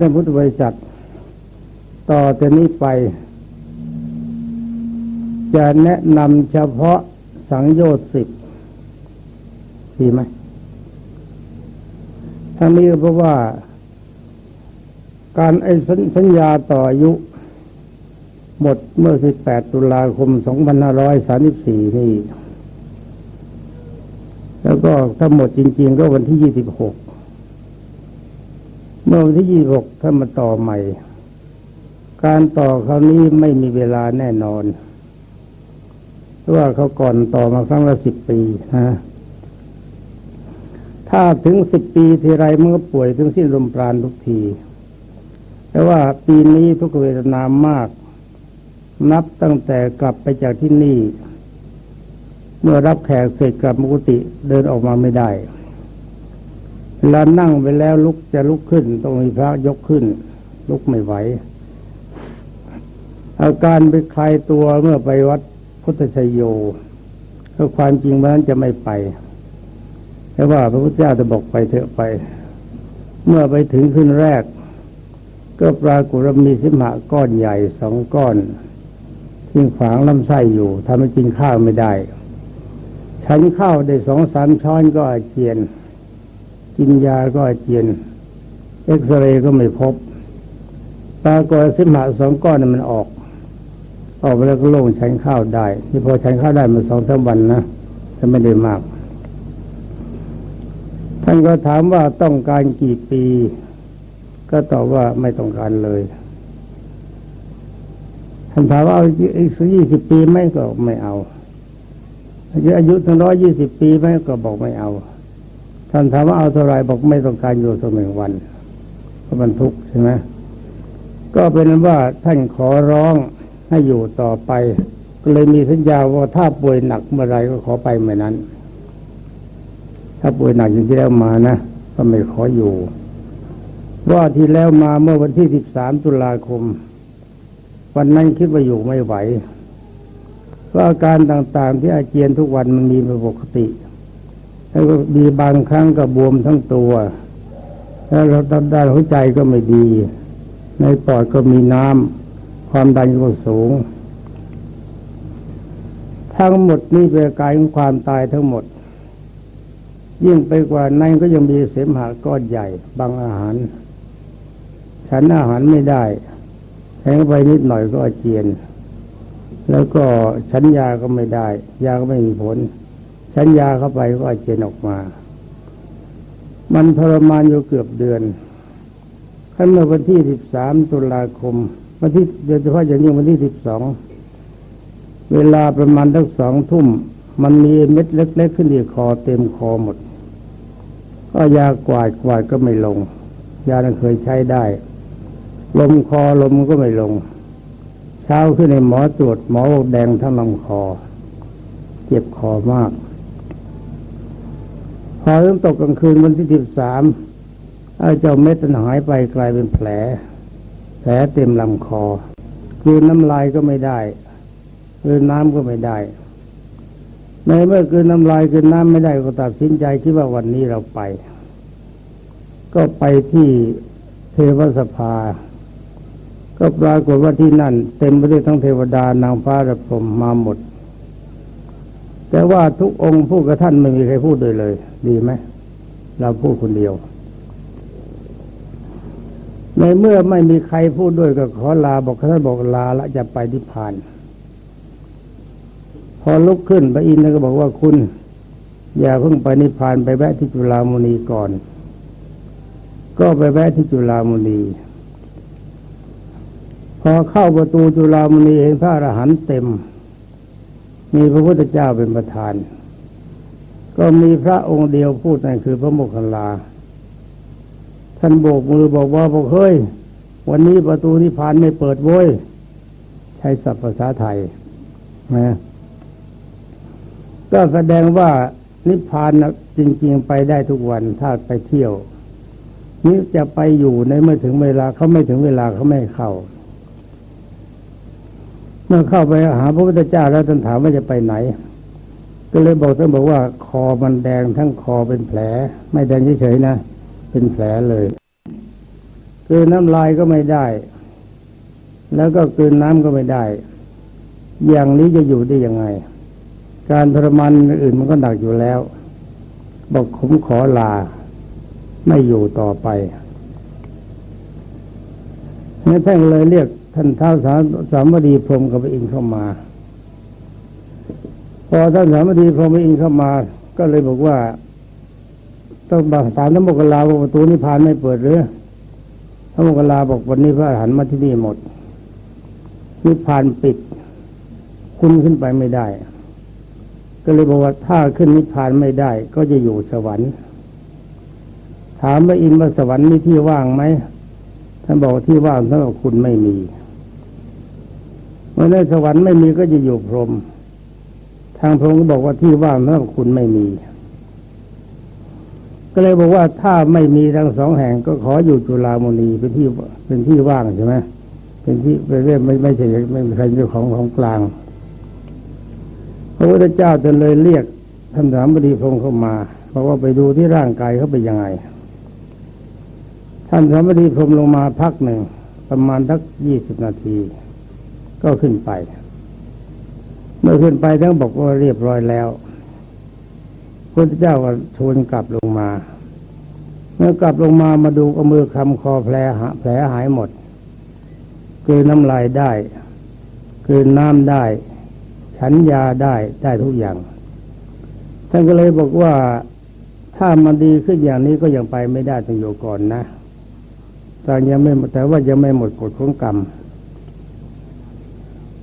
ท่านพุทธบริษัท ต่อแต่นี้ไป จะแนะนำเฉพาะสังโยชน์สิบดีไหมทั้งนี้เพราะว่า การไอ้สัญญาต่ออายุ หมดเมื่อ 18 ตุลาคม 2534 นี่ แล้วก็ถ้าหมดจริง ๆ ก็วันที่ 26 เมื่อวันที่ยี่หกถ้ามาต่อใหม่ การต่อคราวนี้ไม่มีเวลาแน่นอนเพราะว่าเขาก่อนต่อมาครั้งละสิบปีนะถ้าถึงสิบปีทีไรเมื่อป่วยถึงสิ้นลมปราณทุกที แต่ว่าปีนี้ทุกเวทนามาก นับตั้งแต่กลับไปจากที่นี่ เมื่อรับแขกเสร็จกลับมุกติเดินออกมาไม่ได้ ลานั่งไปแล้วลุกจะลุกขึ้นต้องมีพระยกขึ้น ลุกไม่ไหว อาการไปคลายตัวเมื่อไปวัดพุทธชยโยก็ความจริงวันนั้นจะไม่ไปแต่ว่าพระพุทธเจ้าจะบอกไปเถอะไป เมื่อไปถึงขึ้นแรก ก็ปรากฏมีสิมหะก้อนใหญ่สองก้อนที่ขวางลำไส้อยู่ทำให้กินข้าวไม่ได้ ฉันข้าวได้สองสามช้อนก็อาเจียน กินยาก็อาเจียน เอ็กซเรย์ก็ไม่พบ ปรากฏสิมหาสองก้อนมันออก ออกไปแล้วก็ลงฉันข้าวได้ ที่พอฉันข้าวได้มาสองสามวันนะแต่ไม่ได้มาก ท่านก็ถามว่าต้องการกี่ปี ก็ตอบว่าไม่ต้องการเลย ท่านถามว่าเอาอีกสักยี่สิบปีไหมก็ไม่เอาอายุทั้งร้อยยี่สิบปีไหมก็บอกไม่เอา ท่านถามว่าเอาเท่าไรบอกไม่ต้องการอยู่สักหนึ่งวันเพราะมันทุกข์ใช่ไหมก็เป็นว่าท่านขอร้องให้อยู่ต่อไป ก็เลยมีสัญญาว่าถ้าป่วยหนักเมื่อไรก็ขอไปเมื่อนั้น ถ้าป่วยหนักอย่างที่แล้วมานะก็ไม่ขออยู่ว่าที่แล้วมาเมื่อวันที่สิบสามตุลาคม วันนั้นคิดว่าอยู่ไม่ไหวว่าอาการต่างๆที่อาเจียนทุกวันมันมีเป็นปกติ แล้วก็มีบางครั้งก็บวมทั้งตัว แล้วเราด้านหัวใจก็ไม่ดี ในปอดก็มีน้ำความดันก็สูง ทั้งหมดนี้เป็นกายของความตายทั้งหมด ยิ่งไปกว่านั้นก็ยังมีเสมหะก้อนใหญ่บางอาหาร ฉันอาหารไม่ได้แทงไปนิดหน่อยก็อาเจียน แล้วก็ฉันยาก็ไม่ได้ ยาก็ไม่มีผล ฉันยาเข้าไปก็อาเจียนออกมา มันทรมานอยู่เกือบเดือนขั้นเมื่อวันที่สิบสามตุลาคม วันที่โดยเฉพาะอย่างยิ่งวันที่สิบสองเวลาประมาณทั้งสองทุ่ม มันมีเม็ดเล็ก ๆ ขึ้นที่คอเต็มคอหมด ก็ยากวาดกวาดก็ไม่ลง ยานั้นเคยใช้ได้ ลมคอลมก็ไม่ลง เช้าขึ้นในหมอตรวจหมอบอกแดงทั้งลำคอ เจ็บคอมาก พอเริ่มตกกลางคืนวันที่สิบสามไอ้เจ้าเม็ดมันหายไปกลายเป็นแผล แผลเต็มลำคอคืนน้ำลายก็ไม่ได้คืนน้ำก็ไม่ได้ในเมื่อคืนน้ำลายคืนน้ำไม่ได้ก็ตัดสินใจคิดว่าวันนี้เราไป ก็ไปที่เทวสภา ก็ปรากฏว่าที่นั่น เต็มไปด้วยทั้งเทวดานางฟ้าระพรมมาหมด แต่ว่าทุกองค์พูดกับท่านไม่มีใครพูดเลยเลย ดีไหมเราพูดคนเดียว ในเมื่อไม่มีใครพูดด้วยก็ขอลาบอกท่านบอกลาละจะไปที่ผ่าน พอลุกขึ้นพระอินทร์ก็บอกว่าคุณ อย่าเพิ่งไปนิพพานไปแวะที่จุฬามณีก่อน ก็ไปแวะที่จุฬามณีพอเข้าประตูจุฬามณีเห็นพระอรหันต์เต็ม มีพระพุทธเจ้าเป็นประธาน ก็มีพระองค์เดียวพูดนั่นคือพระโมคคัลลา ท่านโบกมือบอกว่าบอกเฮ้ย วันนี้ประตูนิพพานไม่เปิดโว้ย ใช้ศัพท์ภาษาไทยนะก็แสดงว่านิพพานจริง ๆ ไปได้ทุกวันถ้าไปเที่ยว นี่จะไปอยู่ในเมื่อถึงเวลาเขาไม่ถึงเวลาเขาไม่เข้า เมื่อเข้าไปหาพระพุทธเจ้าแล้วท่านถามว่าจะไปไหน ก็เลยบอกท่านบอกว่า คอมันแดงทั้งคอเป็นแผล ไม่แดงเฉยๆนะ เป็นแผลเลย คือน้ำลายก็ไม่ได้ แล้วก็คืนน้ำก็ไม่ได้ อย่างนี้จะอยู่ได้ยังไง การทรมานอื่นมันก็หนักอยู่แล้ว บอกผมขอลา ไม่อยู่ต่อไปนี่ท่านเลยเรียกท่านท้าวสาสามวดีพรมกับอินเข้ามา อท่านสามดีพรมอินเข้ามา ก็เลยบอกว่า ต้องบอกถามท่านโมกขลาว่าประตูนิพพานไม่เปิดหรือพระโมกขลาบอกวันนี้พระอรหันต์มาที่นี่หมด นิพพานปิด คุณขึ้นไปไม่ได้ ก็เลยบอกว่าถ้าขึ้นนิพพานไม่ได้ ก็จะอยู่สวรรค์ ถามว่าอินว่าสวรรค์มีที่ว่างไหมท่านบอกที่ว่างสำหรับคุณไม่มีเมื่อในสวรรค์ไม่มีก็จะอยู่พรหมางพรหมก็บอกว่าที่ว่างสำหรับคุณไม่มี ก็เลยบอกว่าถ้าไม่มีทั้งสองแห่งก็ขออยู่จุฬามณีเป็นที่เป็นที่ว่างใช่ไหมเป็นที่เป็นเรื่องไม่ไม่ใช่ไม่ใครเจ้าของของกลางพระพุทธเจ้าจะเลยเรียกท่านสามบดีพรหมเข้ามาบอกว่าไปดูที่ร่างกายเขาเป็นยังไง ท่านสามบดีพรมลงมาพักหนึ่งประมาณสักยี่สิบนาที ก็ขึ้นไป เมื่อขึ้นไปทั้งบอกว่าเรียบร้อยแล้วพระเจ้าก็ชวนกลับลงมา เมื่อกลับลงมามาดูเอามือคำคอแผลหาแผลหายหมด คือน้ำลายได้ คือน้ำได้ ฉันยาได้ได้ทุกอย่าง ท่านก็เลยบอกว่าถ้ามันดีขึ้นอย่างนี้ก็ยังไปไม่ได้ต้องอยู่ก่อนนะแต่ยังไม่แต่ว่ายังไม่หมดกฎของกรรม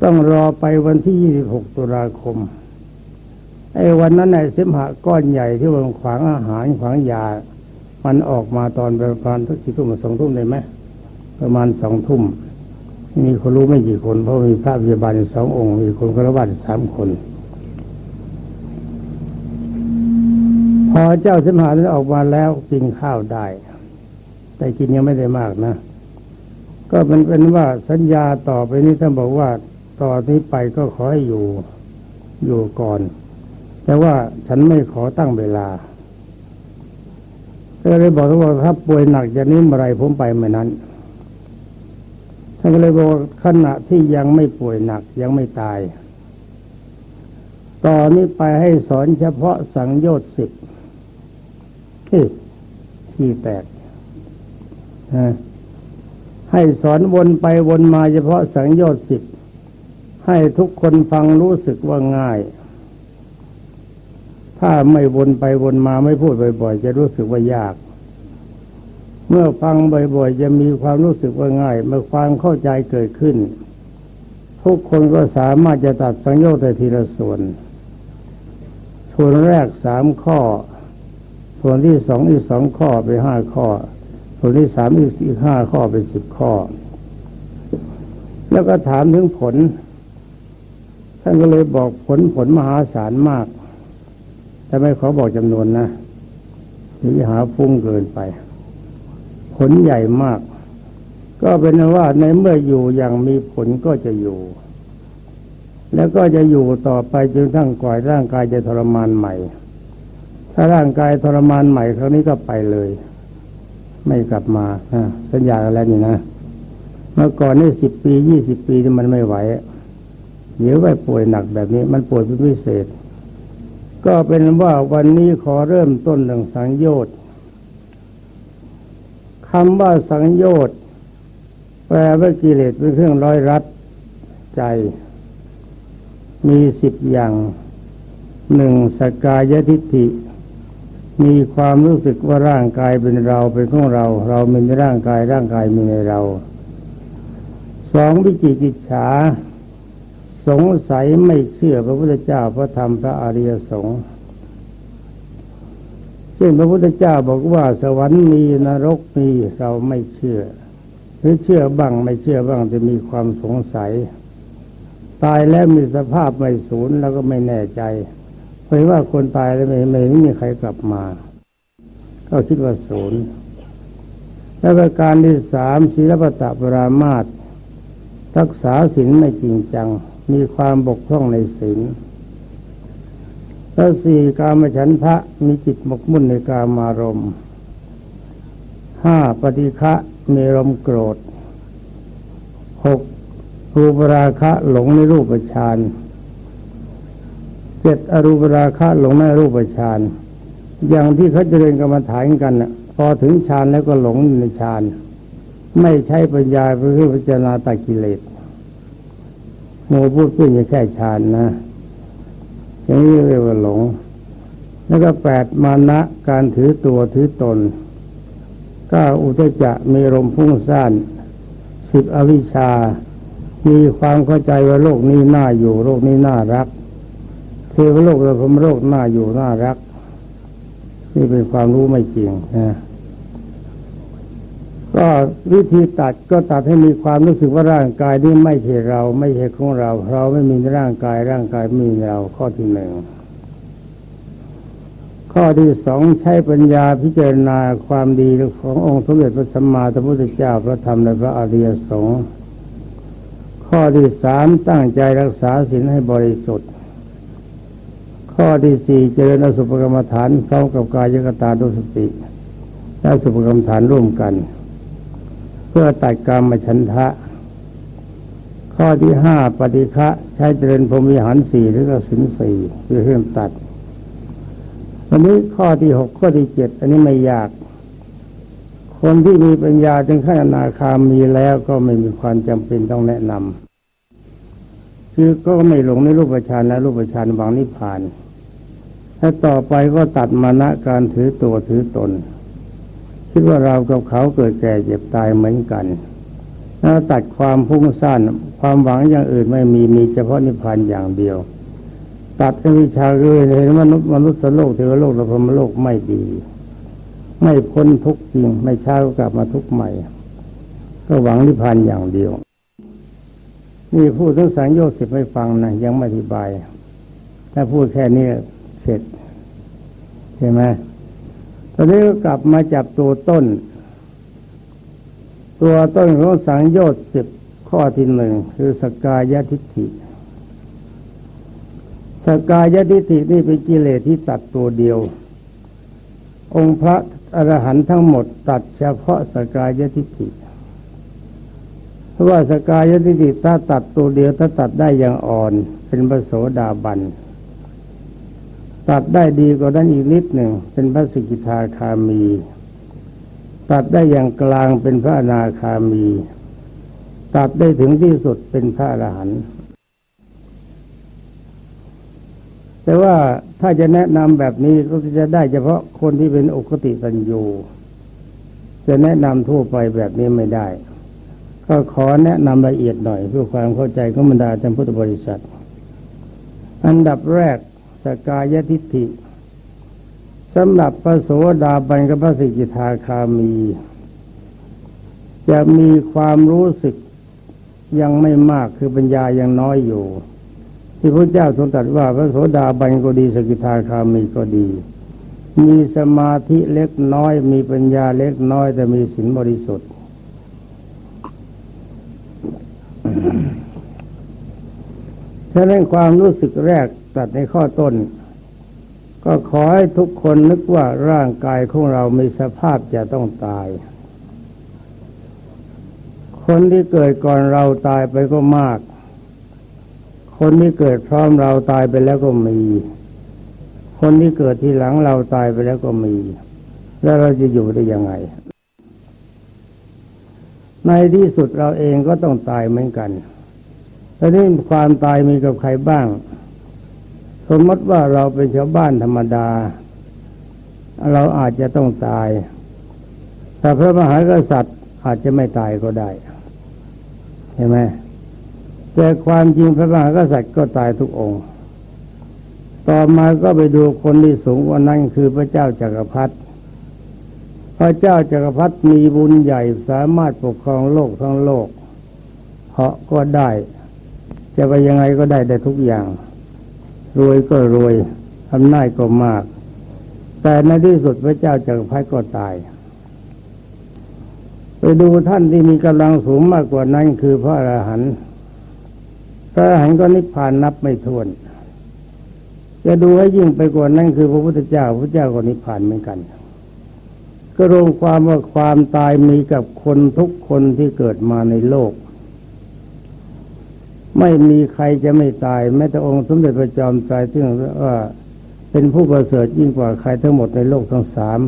ต้องรอไปวันที่ 26 ตุลาคม ไอ้วันนั้นไอ้เสมหะก้อนใหญ่ที่วางขวางอาหารขวางยา มันออกมาตอนประมาณสักสี่ทุ่มสองทุ่มได้ไหมประมาณสองทุ่มมีคนรู้ไม่กี่คน เพราะมีพระพยาบาลสององค์ มีคนกระบาดสามคน พอเจ้าเสมหะนั้นออกมาแล้วกินข้าวได้ แต่กินยังไม่ได้มากนะ ก็มันเป็นว่าสัญญาต่อไปนี้ท่านบอกว่า ตอนี้ไปก็ขอให้อยู่อยู่ก่อน แต่ว่าฉันไม่ขอตั้งเวลาก็เลยบอกว่าถ้าป่วยหนักจะนี้เมื่อไรผมไปเมื่อนั้นท่านก็เลยบอกขณะที่ยังไม่ป่วยหนักยังไม่ตายต่อนนี้ไปให้สอนเฉพาะสังโยชน์สิบที่ที่แตกให้สอนวนไปวนมาเฉพาะสังโยชน์สิบ ให้ทุกคนฟังรู้สึกว่าง่าย ถ้าไม่วนไปวนมาไม่พูดบ่อย ๆ จะรู้สึกว่ายาก เมื่อฟังบ่อย ๆ จะมีความรู้สึกว่าง่าย เมื่อความเข้าใจเกิดขึ้น ทุกคนก็สามารถจะตัดสังโยชน์ได้ทีละส่วน ส่วนแรกสามข้อ ส่วนที่สองอีกสองข้อไปห้าข้อ ส่วนที่สามอีกห้าข้อเป็นสิบข้อ แล้วก็ถามถึงผล ท่านก็เลยบอกผลผลมหาศาลมาก แต่ไม่ขอบอกจำนวนนะนี่หาฟุ้งเกินไป ผลใหญ่มาก ก็เป็นว่าในเมื่ออยู่อย่างมีผลก็จะอยู่ แล้วก็จะอยู่ต่อไปจนทั้งก่อยร่างกายจะทรมานใหม่ ถ้าร่างกายทรมานใหม่ครั้งนี้ก็ไปเลย ไม่กลับมาสัญญากันแล้วนี่นะเมื่อก่อนนี่สิบปียี่สิบปีที่มันไม่ไหว เดี๋ยวไปป่วยหนักแบบนี้มันป่วยเป็นพิเศษ ก็เป็นว่าวันนี้ขอเริ่มต้นเรื่องสังโยชน์คำว่าสังโยชน์แปลว่ากิเลสเป็นเครื่องร้อยรัดใจ มีสิบอย่างหนึ่งสกายทิฏฐิ มีความรู้สึกว่าร่างกายเป็นเราเป็นของเรา เรามีในร่างกายร่างกายมีในเราสองวิจิกิจฉา สงสัยไม่เชื่อพระพุทธเจ้าพระธรรมพระอริยสงฆ์เช่นพระพุทธเจ้าบอกว่าสวรรค์มีนรกมีเราไม่เชื่อ หรือเชื่อบ้างไม่เชื่อบ้างจะมีความสงสัย ตายแล้วมีสภาพไม่สูญแล้วก็ไม่แน่ใจเพยว่าคนตายแล้วไม่ไม่มีใครกลับมา ก็คิดว่าศูนย์และประการที่สามศีลปตะปรามาตรักษาศีลไม่จริงจัง มีความบกพร่องในศีลแล้วสี่กามฉันทะมีจิตหมกมุ่นในกามารมห้าปฏิฆะมีลมโกรธหกรูปราคะหลงในรูปฌานเจ็ดอรูปราคะหลงในรูปฌานอย่างที่เขาเจริญกรรมฐานกันนะพอถึงฌานแล้วก็หลงในฌานไม่ใช้ปัญญาเพื่อพิจารณาตากิเลส โมพูดขึ้นแค่ฌานนะอย่างนี้เรียกว่าหลง แล้วก็แปดมานะการถือตัวถือตนก้าอุตจะมีลมพุ่งซ่านสิบอวิชชา มีความเข้าใจว่าโลกนี้น่าอยู่ โลกนี้น่ารักเทวโลกและพรมโลกน่าอยู่น่ารัก นี่เป็นความรู้ไม่จริงนะ ก็วิธีตัดก็ตัดให้มีความรู้สึกว่าร่างกายนี้ไม่ใช่เรา ไม่ใช่ของเรา เราไม่มีร่างกายร่างกายไม่มีเราข้อที่หนึ่งข้อที่สองใช้ปัญญาพิจารณาความดีขององค์สมเด็จพระสัมมาสัมพุทธเจ้าพระธรรมและพระอริยสงฆ์ข้อที่สามตั้งใจรักษาศีลให้บริสุทธิ์ ข้อที่สี่เจริญสุภกรรมฐานพร้อมกับกายกตาดุสติและสุภกรรมฐานร่วมกัน เพื่อตัดกรรมฉันทะ ข้อที่ห้าปฏิฆะใช้เจริญพรหมิหารสี่หรือกสินสี่คือเรื่องตัดวันนี้ข้อที่หกข้อที่เจ็ดอันนี้ไม่ยาก คนที่มีปัญญาถึงขั้นอนาคามีแล้วก็ไม่มีความจำเป็นต้องแนะนำคือก็ไม่หลงในรูปฌานและรูปฌานวังนิพพาน ถ้าต่อไปก็ตัดมานะการถือตัวถือตน คิดว่าเรากับเขาเกิดแก่เจ็บตายเหมือนกันแล้วตัดความพุ่งสั้นความหวังอย่างอื่นไม่มีมีเฉพาะนิพพานอย่างเดียว ตัดวิชาเลยเห็นมนุษย์มนุษย์โลกเทวโลกและพรมโลกไม่ดี ไม่พ้นทุกจริง ไม่ช้าก็กลับมาทุกใหม่ ก็หวังนิพพานอย่างเดียว นี่พูดถึงสังโยชน์สิบไม่ฟังนะยังไม่อธิบาย ถ้าพูดแค่นี้เสร็จใช่ไหม อนนี้ก็กลับมาจับตัวต้น ตัวต้นของสังโยชน์สิบข้อที่หนึ่งคือสกายทิฏฐิ สกายทิฏฐินี่เป็นกิเลสที่ตัดตัวเดียว องค์พระอรหันต์ทั้งหมดตัดเฉพาะสกายทิฏฐิเพราะว่าสกายทิฏฐิถ้าตัดตัวเดียวถ้าตัดได้อย่างอ่อน เป็นพระโสดาบัน ตัดได้ดีกว่านั้นอีกนิดหนึ่งเป็นพระสกิทาคามี ตัดได้อย่างกลางเป็นพระอนาคามี ตัดได้ถึงที่สุดเป็นพระอรหันต์แต่ว่าถ้าจะแนะนำแบบนี้ก็จะได้เฉพาะคนที่เป็นอุคติตัญญูจะแนะนำทั่วไปแบบนี้ไม่ได้ ก็ขอแนะนำละเอียดหน่อยเพื่อความเข้าใจของบรรดาท่านพุทธบริษัท อันดับแรก สกายทิฏฐิสำหรับพระโสดาบันกับพระสิกิทาคามี จะมีความรู้สึกยังไม่มากคือปัญญายังน้อยอยู่ ที่พระเจ้าทรงตรัสว่าพระโสดาบันก็ดีสกิทาคามีก็ดี มีสมาธิเล็กน้อย มีปัญญาเล็กน้อย แต่มีศีลบริสุทธิ์ ฉะนั้นความรู้สึกแรก ตัดในข้อต้น ก็ขอให้ทุกคนนึกว่าร่างกายของเรามีสภาพจะต้องตาย คนที่เกิดก่อนเราตายไปก็มาก คนที่เกิดพร้อมเราตายไปแล้วก็มี คนที่เกิดทีหลังเราตายไปแล้วก็มี แล้วเราจะอยู่ได้ยังไง ในที่สุดเราเองก็ต้องตายเหมือนกันแต่นี่ความตายมีกับใครบ้าง สมมติว่าเราเป็นชาวบ้านธรรมดา เราอาจจะต้องตาย แต่พระมหากษัตริย์อาจจะไม่ตายก็ได้เห็นไหมแต่ความจริงพระมหากษัตริย์ก็ตายทุกองค์ ต่อมาก็ไปดูคนที่สูงกว่านั้นคือพระเจ้าจักรพรรดิพระเจ้าจักรพรรดิมีบุญใหญ่สามารถปกครองโลกทั้งโลกเพราะก็ได้ จะไปยังไงก็ได้ได้ทุกอย่าง รวยก็รวยอำนาจก็มาก แต่ในที่สุดพระเจ้าจักรพรรดิก็ตาย ไปดูท่านที่มีกำลังสูงมากกว่านั้นคือพระอรหันต์พระอรหันต์ก็นิพพานนับไม่ถ้วน จะดูให้ยิ่งไปกว่านั้นคือพระพุทธเจ้าพระเจ้าก็นิพพานเหมือนกัน ก็ก็รวมความว่าความตายมีกับคนทุกคนที่เกิดมาในโลก ไม่มีใครจะไม่ตาย แม้แต่องค์สมเด็จพระจอมไตรซึ่งว่าเป็นผู้ประเสริฐยิ่งกว่าใครทั้งหมดในโลกทั้งสาม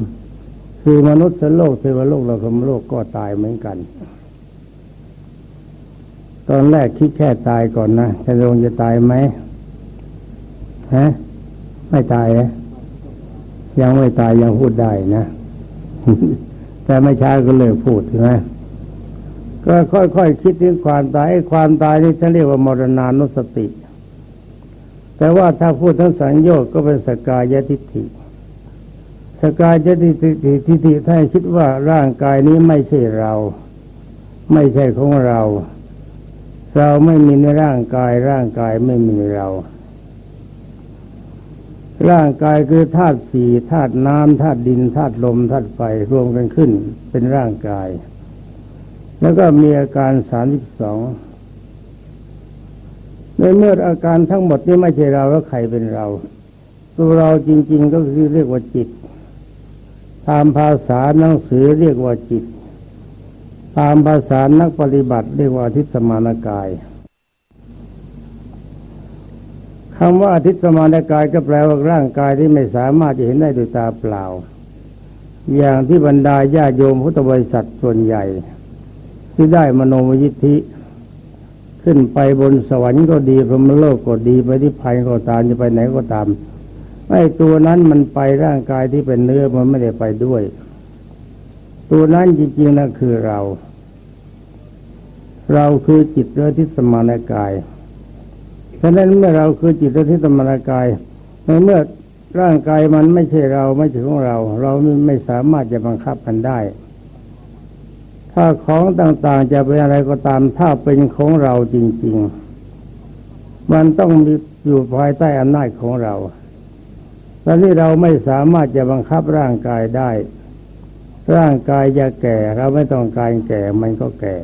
คือมนุษย์สโลกเทวโลกเราคมโลกก็ตายเหมือนกัน ตอนแรกคิดแค่ตายก่อนนะจะลงจะตายไหมฮะไม่ตายนะยังไม่ตายยังพูดได้นะ แต่ไม่ช้าก็เลยพูดใช่ไหม ก็ค่อยๆคคิดถึงความตายความตายนี่ท่านเรียกว่ามรณานุสติ แต่ว่าถ้าพูดทั้งสังโยชน์ก็เป็นสกายทิฏฐิสกายทิฏฐิทิฏฐิท่านคิดว่าร่างกายนี้ไม่ใช่เรา ไม่ใช่ของเรา เราไม่มีในร่างกาย ร่างกายไม่มีในเรา ร่างกายคือธาตุสี่ธาตุน้ำธาตุดินธาตุลมธาตุไฟรวมกันขึ้นเป็นร่างกาย แล้วก็มีอาการสามสิบสองในเมื่ออาการทั้งหมดนี้ไม่ใช่เราแล้วใครเป็นเรา ตัวเราจริง ๆ ก็คือเรียกว่าจิต ตามภาษาหนังสือเรียกว่าจิต ตามภาษานักปฏิบัติเรียกว่าทิศมานกายคำว่าอาทิตย์สมานกายก็แปลว่าร่างกายที่ไม่สามารถจะเห็นได้ด้วยตาเปล่า อย่างที่บรรดาญาโยมพุทธบริษัทส่วนใหญ่ ที่ได้มโนมยิทธิ ขึ้นไปบนสวรรค์ก็ดีพรหมโลกก็ดีไปที่ภัยก็ตามจะไปไหนก็ตามไอ้ตัวนั้นมันไปร่างกายที่เป็นเนื้อมันไม่ได้ไปด้วย ตัวนั้นจริงๆนั่นคือเรา เราคือจิตเรือที่สมานกายฉะนั้นเมื่อเราคือจิตที่ตมรากายในเมื่อร่างกายมันไม่ใช่เราไม่ใช่ของเรา เราไม่สามารถจะบังคับมันได้ ถ้าของต่างๆจะเป็นอะไรก็ตามถ้าเป็นของเราจริง ๆ มันต้องมีอยู่ภายใต้อำนาจของเราตอนนี้เราไม่สามารถจะบังคับร่างกายได้ ร่างกายจะแก่เราไม่ต้องการแก่มันก็แก่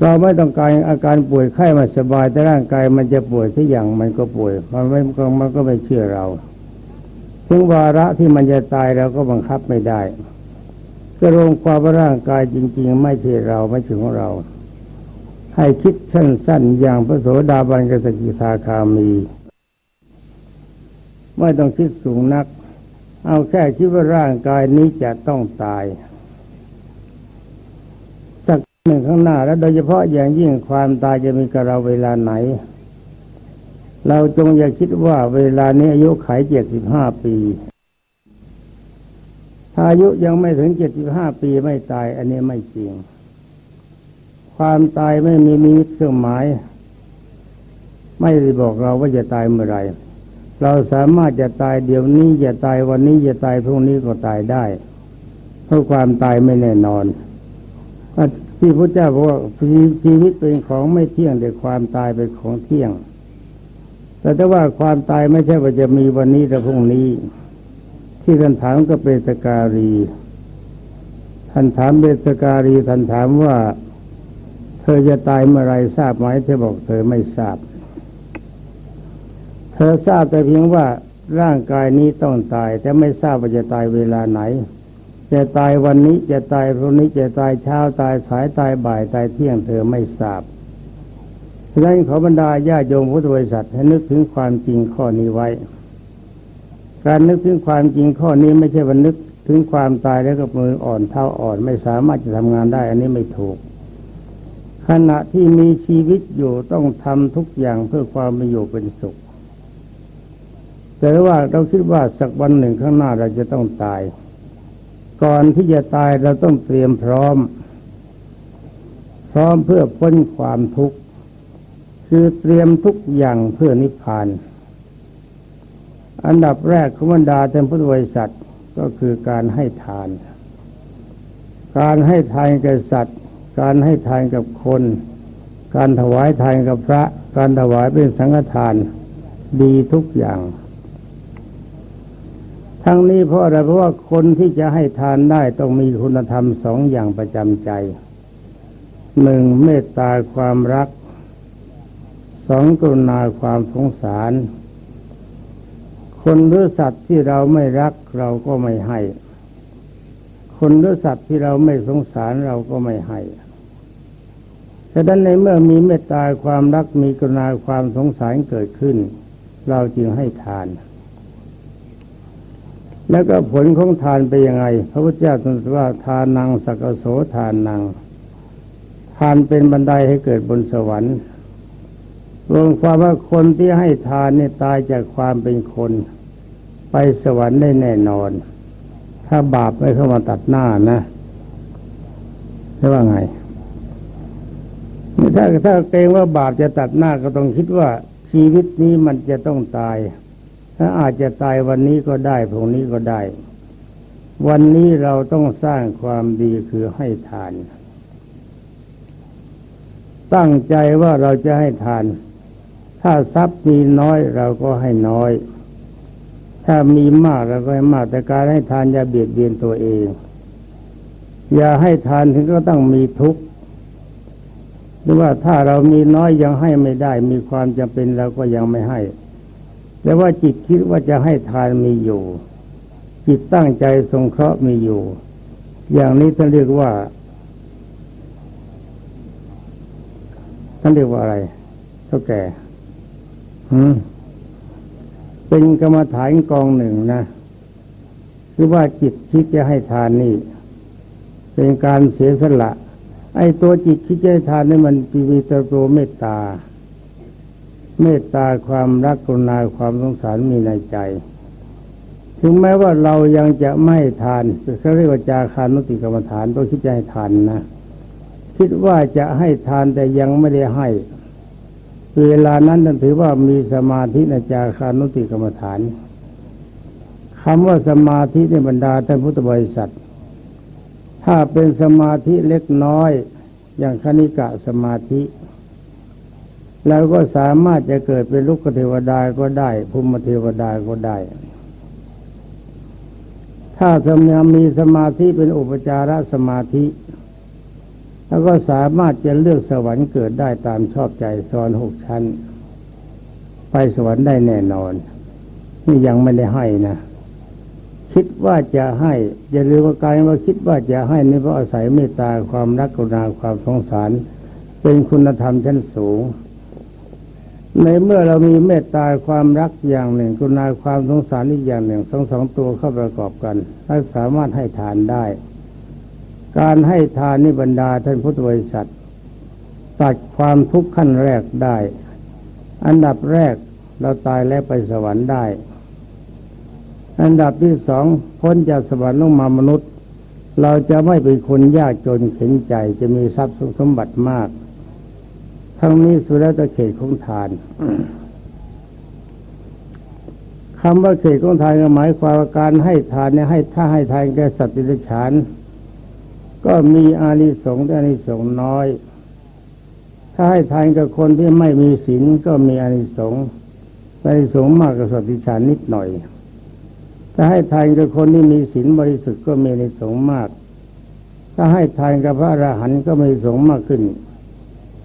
เราไม่ต้องการอาการป่วยไข้มาสบาย แต่ร่างกายมันจะป่วยที่อย่างมันก็ป่วย มันไม่มันก็ไม่เชื่อเรา ถึงวาระที่มันจะตายเราก็บังคับไม่ได้ ก็รวมความว่าร่างกายจริง ๆ ไม่ใช่เราไม่ใช่ของเรา ให้คิดสั้นๆอย่างพระโสดาบันกสกิทาคามี ไม่ต้องคิดสูงนัก เอาแค่คิดว่าร่างกายนี้จะต้องตาย สักหนึ่งข้างหน้า และโดยเฉพาะอย่างยิ่งความตายจะมีกับเราเวลาไหน เราจงอย่าคิดว่าเวลานี้อายุขัยเจ็ดสิบห้าปี อายุยังไม่ถึงเจ็ดสิบห้าปีไม่ตาย อันนี้ไม่จริง ความตายไม่มีมีเครื่องหมาย ไม่ได้บอกเราว่าจะตายเมื่อไรเราสามารถจะตายเดี๋ยวนี้จะตายวันนี้จะตายพรุ่งนี้ก็ตายได้ เพราะความตายไม่แน่นอนที่พระเจ้าบอกว่าชีวิตเป็นของไม่เที่ยงแต่ความตายเป็นของเที่ยง แต่ถ้าว่าความตายไม่ใช่ว่าจะมีวันนี้แต่พรุ่งนี้ ที่ท่านถามก็เป็นสการี ท่านถามเบสการีท่านถามว่า เธอจะตายเมื่อไรทราบไหมเธอบอกเธอไม่ทราบ เธอทราบแต่เพียงว่าร่างกายนี้ต้องตาย แต่ไม่ทราบว่าจะตายเวลาไหน จะตายวันนี้จะตายพรุ่งนี้จะตายเช้าตายสายตายบ่ายตายเที่ยงเธอไม่ทราบฉะนั้นขอบรรดาญาโยมพุทธบริษัทให้นึกถึงความจริงข้อนี้ไว้ การนึกถึงความจริงข้อนี้ไม่ใช่วันนึกถึงความตายแล้วก็มืออ่อนเท้าอ่อนไม่สามารถจะทำงานได้ อันนี้ไม่ถูก ขณะที่มีชีวิตอยู่ต้องทำทุกอย่างเพื่อความมีอยู่เป็นสุข แต่ว่าเราคิดว่าสักวันหนึ่งข้างหน้าเราจะต้องตาย ก่อนที่จะตายเราต้องเตรียมพร้อม พร้อมเพื่อพ้นความทุกข์คือเตรียมทุกอย่างเพื่อนิพพาน อันดับแรกของบรรดาเต็มพุทธบริษัทก็คือการให้ทาน การให้ทานกับสัตว์ การให้ทานกับคน การถวายทานกับพระ การถวายเป็นสังฆทานดีทุกอย่าง ทั้งนี้เพราะอะไรเพราะว่าคนที่จะให้ทานได้ต้องมีคุณธรรมสองอย่างประจำใจหนึ่งเมตตาความรักสองกรุณาความสงสาร คนหรือสัตว์ที่เราไม่รักเราก็ไม่ให้ คนหรือสัตว์ที่เราไม่สงสารเราก็ไม่ให้ฉะนั้นในเมื่อมีเมตตาความรักมีกรุณาความสงสารเกิดขึ้น เราจึงให้ทาน แล้วก็ผลของทานไปยังไง พระพุทธเจ้าตรัสว่าทานังสักโสทานนัง ทานเป็นบันไดให้เกิดบนสวรรค์ รวมความว่าคนที่ให้ทานเนี่ยตายจากความเป็นคน ไปสวรรค์ได้แน่นอน ถ้าบาปไม่เข้ามาตัดหน้านะใช่ว่าไงถ้าถ้าเกรงว่าบาปจะตัดหน้าก็ต้องคิดว่าชีวิตนี้มันจะต้องตาย ถ้าอาจจะตายวันนี้ก็ได้พรุ่งนี้ก็ได้ วันนี้เราต้องสร้างความดีคือให้ทาน ตั้งใจว่าเราจะให้ทาน ถ้าทรัพย์มีน้อยเราก็ให้น้อย ถ้ามีมากเราก็ให้มากแต่การให้ทานอย่าเบียดเบียนตัวเอง อย่าให้ทานถึงก็ต้องมีทุกข์หรือว่าถ้าเรามีน้อยยังให้ไม่ได้ มีความจำเป็นเราก็ยังไม่ให้ แต่ว่าจิตคิดว่าจะให้ทานมีอยู่ จิตตั้งใจสงเคราะห์มีอยู่ อย่างนี้ท่านเรียกว่าท่านเรียกว่าอะไรเท่าแก่ เป็นกรรมฐานกองหนึ่งนะคือว่าจิตคิดจะให้ทานนี่ เป็นการเสียสละ ไอ้ตัวจิตคิดจะให้ทานนี่มันมีตัวเมตตา เมตตาความรักกรุณาความสงสารมีในใจ ถึงแม้ว่าเรายังจะไม่ทานเขาเรียกว่าจาคานุติกรรมฐานต้องคิดจะให้ทานนะคิดว่าจะให้ทานแต่ยังไม่ได้ให้ เวลานั้นนั่นถือว่ามีสมาธิในจาคานุติกรรมฐานคำว่าสมาธิในบรรดาท่านพุทธบริษัท ถ้าเป็นสมาธิเล็กน้อย อย่างคณิกะสมาธิเราก็สามารถจะเกิดเป็นลูกเทวดาก็ได้ภูมิเทวดาก็ได้ ถ้าสมามีสมาธิเป็นอุปจารสมาธิ แล้วก็สามารถจะเลือกสวรรค์เกิดได้ตามชอบใจสอนหกชั้น ไปสวรรค์ได้แน่นอน นี่ยังไม่ได้ให้นะ คิดว่าจะให้อย่าลืมว่าการว่าคิดว่าจะให้นี่เพราะอาศัยเมตตาความรักกรุณาความสงสาร เป็นคุณธรรมชั้นสูงในเมื่อเรามีเมตตาความรักอย่างหนึ่งกรุณาความสงสารอีกอย่างหนึ่งทั้งสองตัวเข้าประกอบกันให้สามารถให้ทานได้ การให้ทานนิบรรดาท่านพุทธบริษัท ตัดความทุกข์ขั้นแรกได้ อันดับแรกเราตายแล้วไปสวรรค์ได้ อันดับที่สองพ้นจากสวรรค์ลงมามนุษย์ เราจะไม่เป็นคนยากจนเข็นใจจะมีทรัพย์สมบัติมาก ทั้งนี้สุดแล้วจะเขตของทานคำว่าเขตของทานหมายความว่าการให้ทานเนี่ยให้ถ้าให้ทานแก่สัตว์ดิฉาน ก็มีอานิสงส์แต่อานิสงส์น้อย ถ้าให้ทานกับคนที่ไม่มีศีลก็มีอานิสงส์อานิสงส์มากกว่าสัตว์ดิบฉานนิดหน่อย ถ้าให้ทานกับคนที่มีศีลบริสุทธิ์ก็มีในสงส์มาก ถ้าให้ทานกับพระอรหันต์ก็มีสงส์มากขึ้น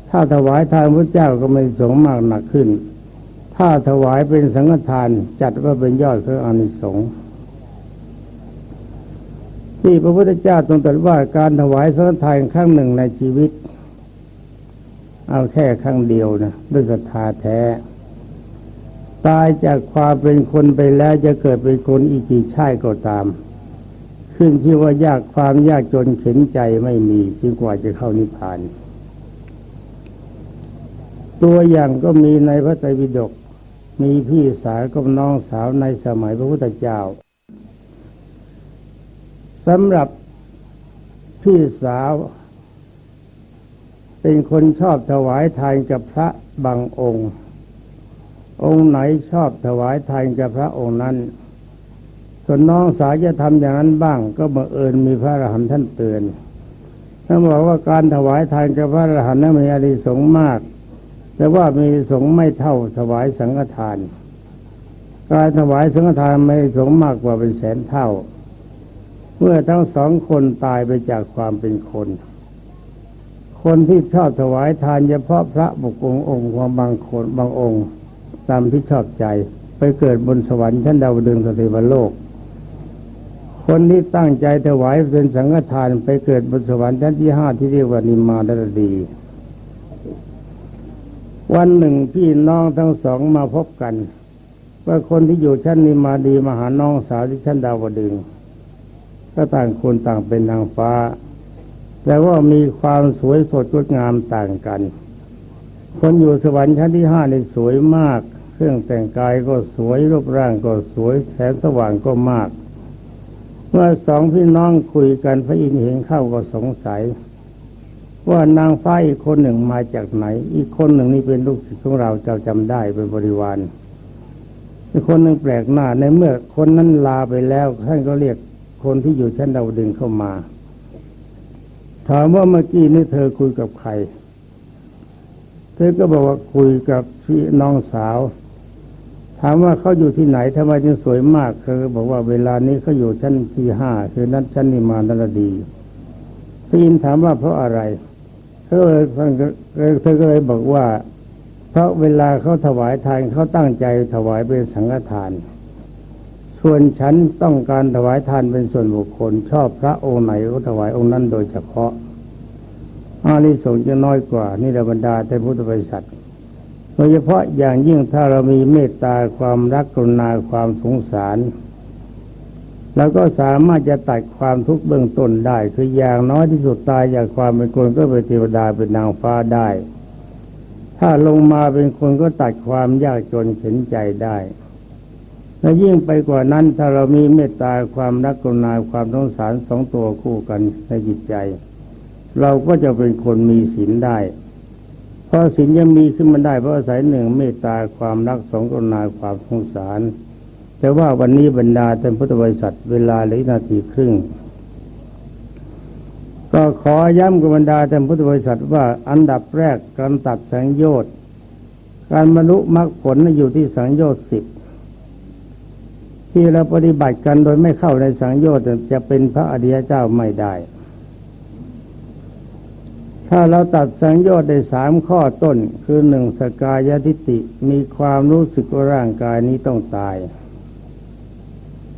ถ้าถวายทานพระเจ้าก็มีสงส์มากหนักขึ้น ถ้าถวายเป็นสังฆทานจัดว่าเป็นยอดคืออานิสงส์ ที่พระพุทธเจ้าทรงตรัสว่าการถวายสังฆทานครั้งหนึ่งในชีวิต เอาแค่ครั้งเดียวนะด้วยศรัทธาแท้ ตายจากความเป็นคนไปแล้วจะเกิดเป็นคนอีกกี่ชาติก็ตาม ขึ้นที่ว่ายากความยากจนเข็นใจไม่มีจึงกว่าจะเข้านิพพาน ตัวอย่างก็มีในพระไตรปิฎกมีพี่สาวกับน้องสาวในสมัยพระพุทธเจ้า สำหรับพี่สาว เป็นคนชอบถวายทานกับพระบางองค์ องค์ไหนชอบถวายทานกับพระองค์นั้นส่วนน้องสาวจะทำอย่างนั้นบ้าง ก็บังเอิญมีพระอรหันต์ท่านเตือนท่านบอกว่าการถวายทานกับพระอรหันต์นั้นมีอานิสงส์มาก แต่ว่ามีสงไม่เท่าถวายสังฆทาน การถวายสังฆทานไม่สงมากกว่าเป็นแสนเท่า เมื่อทั้งสองคนตายไปจากความเป็นคน คนที่ชอบถวายทานเฉพาะพระบุคคลองค์ของบางคนบางองค์ตามที่ชอบใจ ไปเกิดบนสวรรค์ชั้นดาวดึงสเทวโลกคคนที่ตั้งใจถวายเป็นสังฆทานไปเกิดบนสวรรค์ชั้นที่ห้าที่เรียกว่านิมานรดี วันหนึ่งพี่น้องทั้งสองมาพบกัน ว่าคนที่อยู่ชั้นนิมาดีมาหาน้องสาวที่ชั้นดาวดึง ก็ต่างคนต่างเป็นนางฟ้า แต่ว่ามีความสวยสดงดงามต่างกัน คนอยู่สวรรค์ชั้นที่ห้าในสวยมาก เครื่องแต่งกายก็สวยรูปร่างก็สวยแสงสว่างก็มาก เมื่อสองพี่น้องคุยกันพระอินทร์เห็นเข้าก็สงสัย ว่านางฟ้าอีกคนหนึ่งมาจากไหน อีกคนหนึ่งนี่เป็นลูกศิษย์ของเราเจ้าจำได้เป็นบริวารอีกคนหนึ่งแปลกหน้าในเมื่อคนนั้นลาไปแล้วท่านก็เรียก คนที่อยู่ชั้นดาวดึงเข้ามา ถามว่าเมื่อกี้นี่เธอคุยกับใคร เธอก็บอกว่าคุยกับพี่น้องสาว ถามว่าเขาอยู่ที่ไหนทำไมจึงสวยมากเธอบอกว่าเวลานี้เขาอยู่ชั้นที่ห้าคือนั้นชั้นนิมานรดีพี่อินถามว่าเพราะอะไรเธอเลยเธอก็เลยบอกว่า เพราะเวลาเขาถวายทานเขาตั้งใจถวายเป็นสังฆทาน ส่วนฉันต้องการถวายทานเป็นส่วนบุคคล ชอบพระองค์ไหนก็ถวายองค์นั้นโดยเฉพาะอานิสงส์จะน้อยกว่า นี่ระบรรดาแต่พุทธบริษัทโดยเฉพาะอย่างยิ่งถ้าเรามีเมตตาความรักกรุณาความสงสารเราก็สามารถจะตัดความทุกข์เบื้องต้นได้ คืออย่างน้อยที่สุดตายจากความเป็นคนก็เป็นเทวดาเป็นนางฟ้าได้ ถ้าลงมาเป็นคนก็ตัดความยากจนเข็นใจได้ และยิ่งไปกว่านั้นถ้าเรามีเมตตาความรักกรุณาความสงสารสองตัวคู่กันในจิตใจ เราก็จะเป็นคนมีศีลได้ เพราะศีลยังมีขึ้นมาได้เพราะอาศัยหนึ่งเมตตาความรักสองกรุณาความสงสาร แต่ว่าวันนี้บรรดาเต็มพุทธบริษัทเวลาเหลือนาทีครึ่งก็ขอย้ำกับบรรดาเต็มพุทธบริษัทว่าอันดับแรกการตัดสังโยชน์การบรรลุมรรคผลอยู่ที่สังโยชน์สิบ ที่เราปฏิบัติกันโดยไม่เข้าในสังโยชน์จะเป็นพระอริยเจ้าไม่ได้ ถ้าเราตัดสังโยชน์ได้สามข้อต้นคือหนึ่งสกายทิฏฐิมีความรู้สึกว่าร่างกายนี้ต้องตาย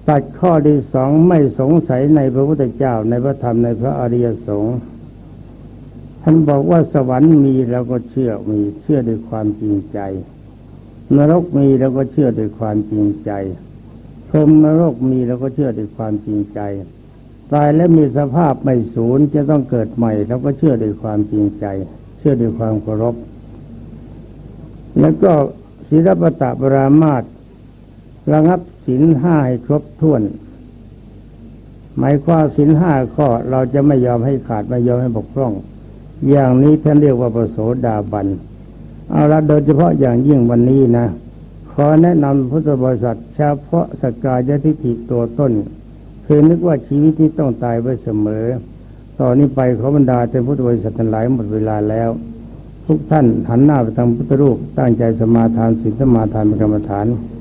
ตัดข้อที่สองไม่สงสัยในพระพุทธเจ้าในพระธรรมในพระอริยสงฆ์ท่านบอกว่าสวรรค์มีเราก็เชื่อมีเชื่อด้วยความจริงใจ นรกมีเราก็เชื่อด้วยความจริงใจ รมนรกมีเราก็เชื่อด้วยความจริงใจ ตายแล้วมีสภาพไม่สูญจะต้องเกิดใหม่เราก็เชื่อด้วยความจริงใจ เชื่อด้วยความเคารพ แล้วก็ศีลปตะปรามาตระงับศีลห้าให้ครบถ้วน หมายความศีลห้าข้อเราจะไม่ยอมให้ขาดไม่ยอมให้บกพร่อง อย่างนี้ท่านเรียกว่าประโสดาบันเอาละโดยเฉพาะอย่างยิ่งวันนี้นะ ขอแนะนำพุทธบริษัทเฉพาะสกายทิฏฐิตัวต้น คือนึกว่าชีวิตนี้ต้องตายไว้เสมอ ตอนนี้ไปขอบรรดาเป็นพุทธบริษัททั้งหลายหมดเวลาแล้ว ทุกท่านหันหน้าไปทางพุทธรูปตั้งใจสมาทานศีลสมาทานเป็นกรรมฐานาน